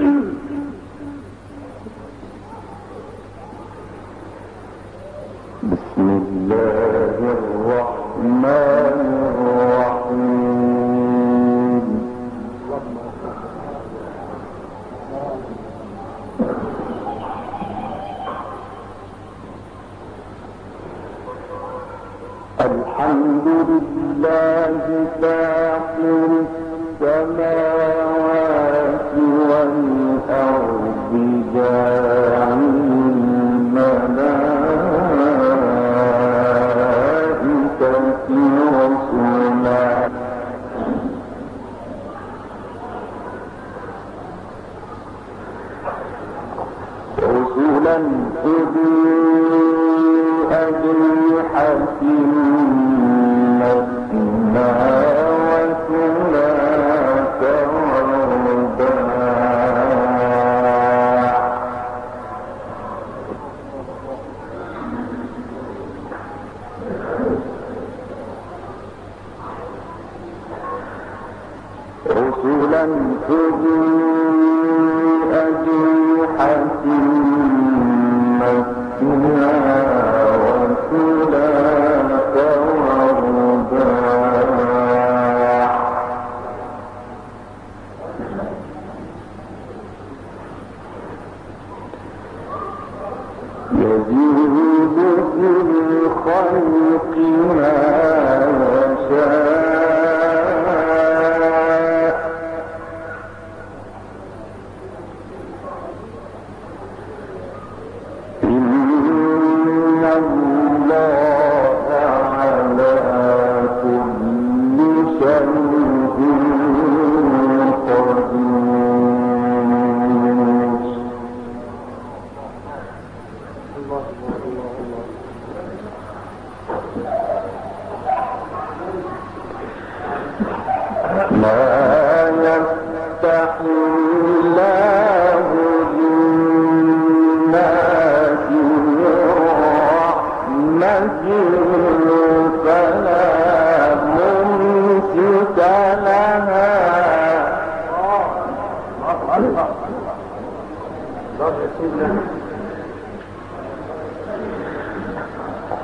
Mm-hmm. الأرض جاعل لم تجيء أجنحتي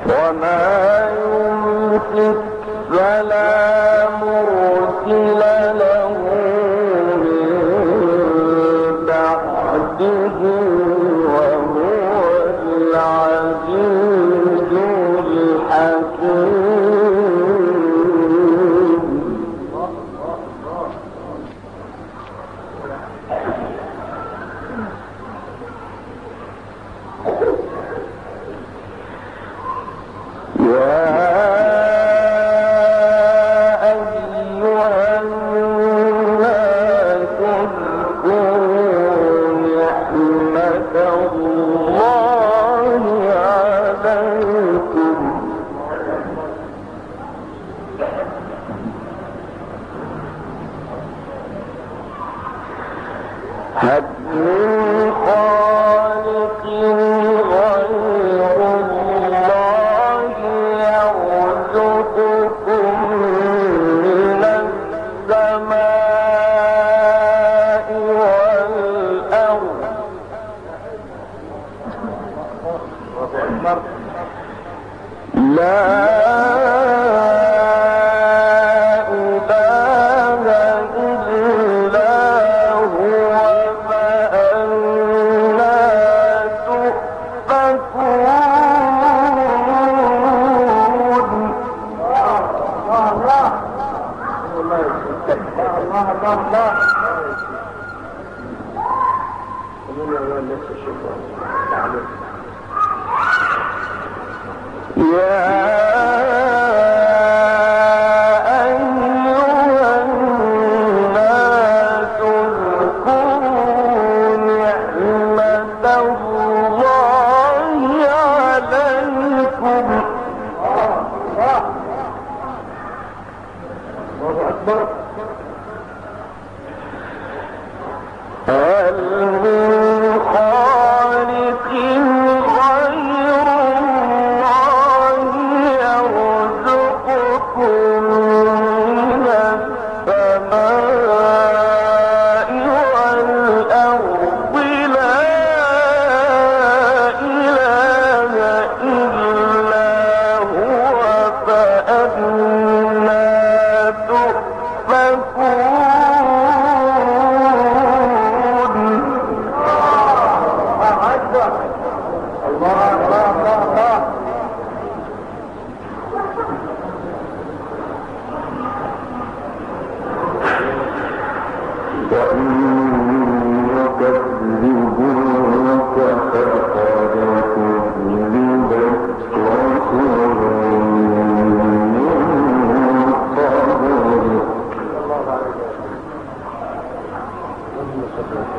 وما Yeah. Obrigado.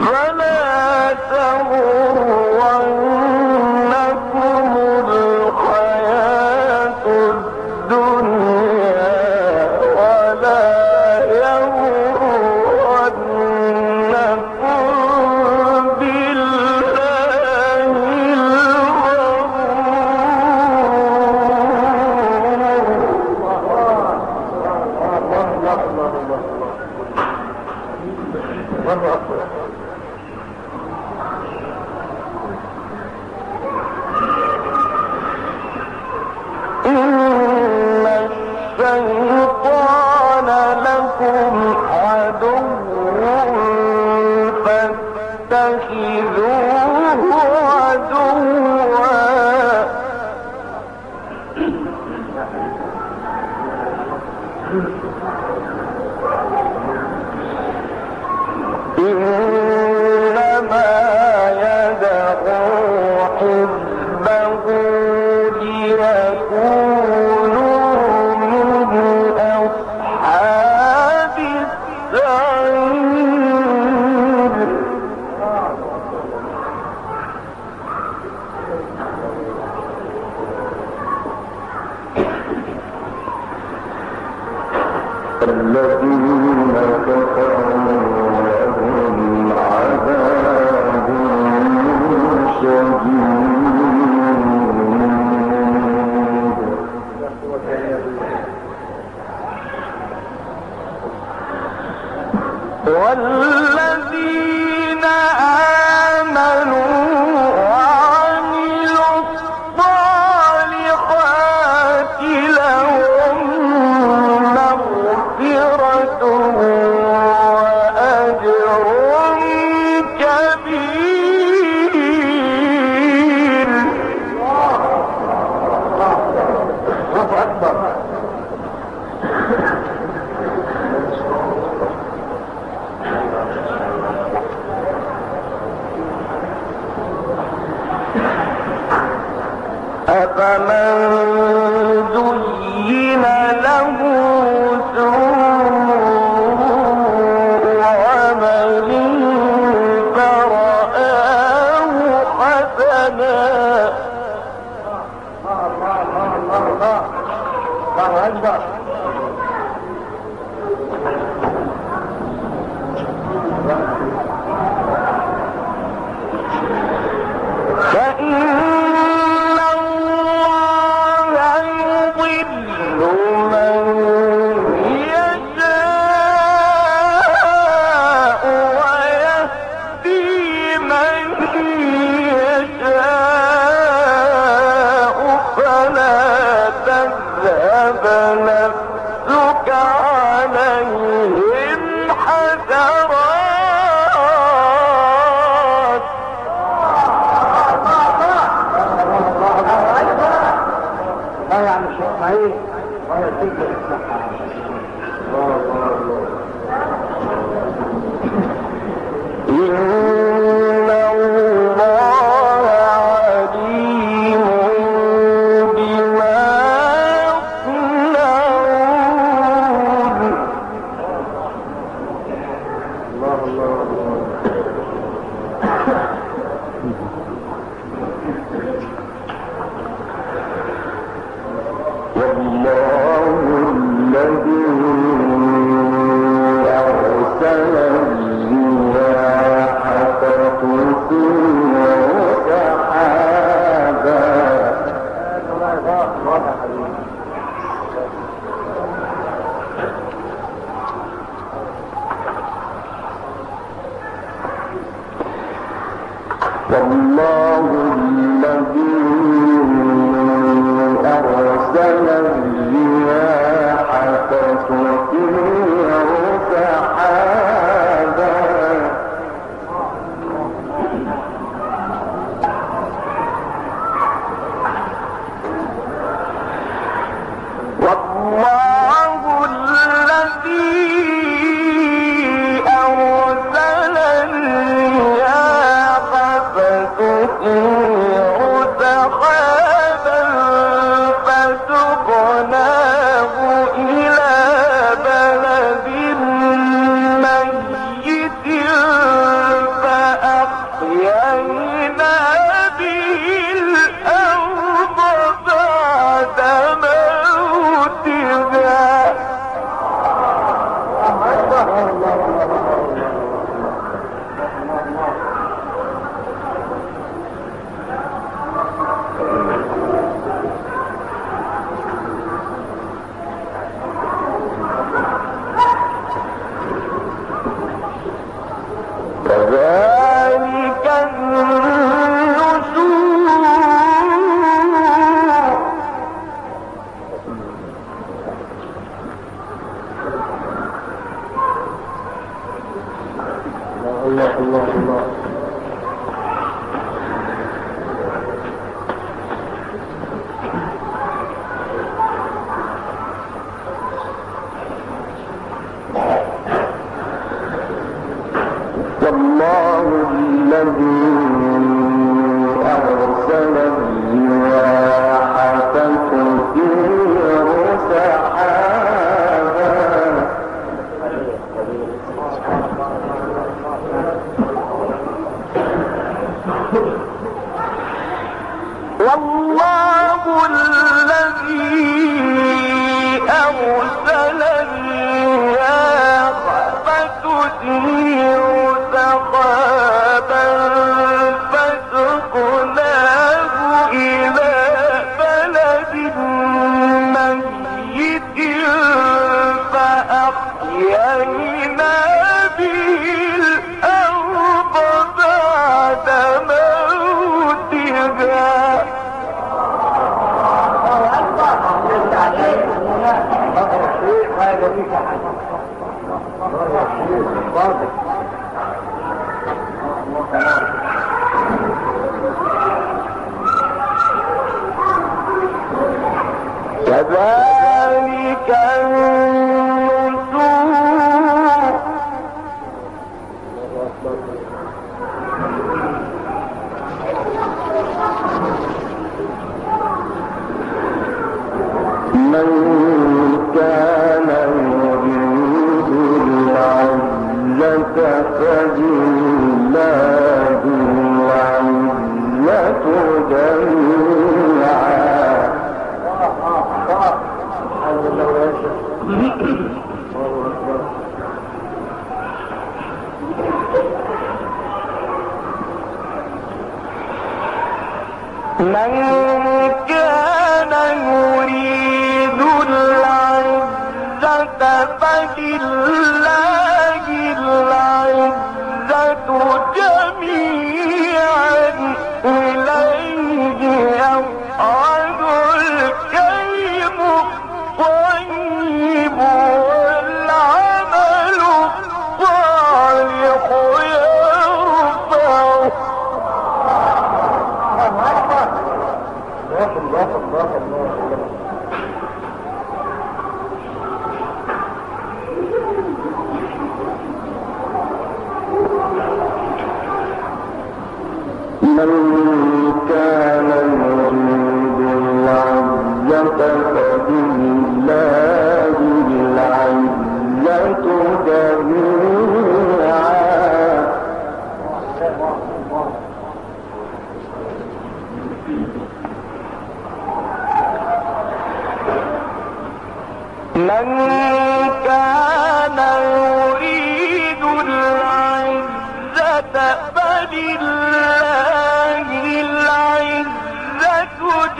وما تغني أحسنت الذين كفروا الله الله أكبر Thank you. كذلك من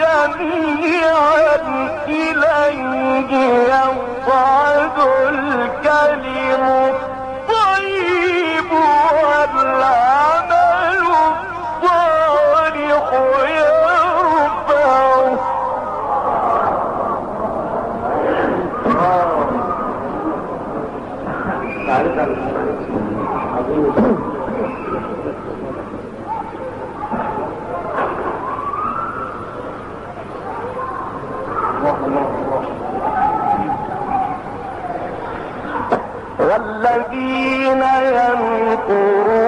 جميعا إليه يوعد الكلم والذين يمكرون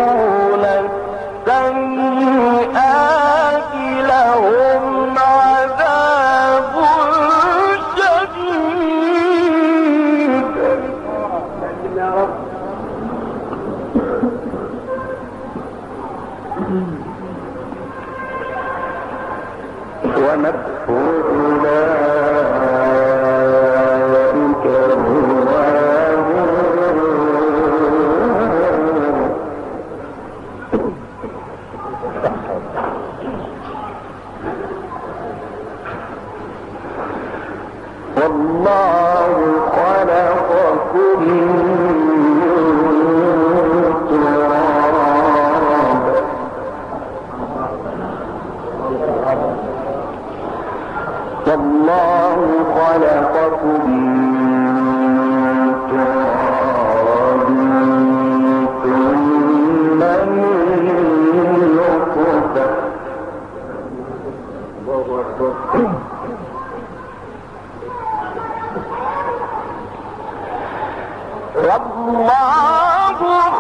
الله خلق والله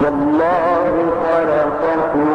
والله خلقكم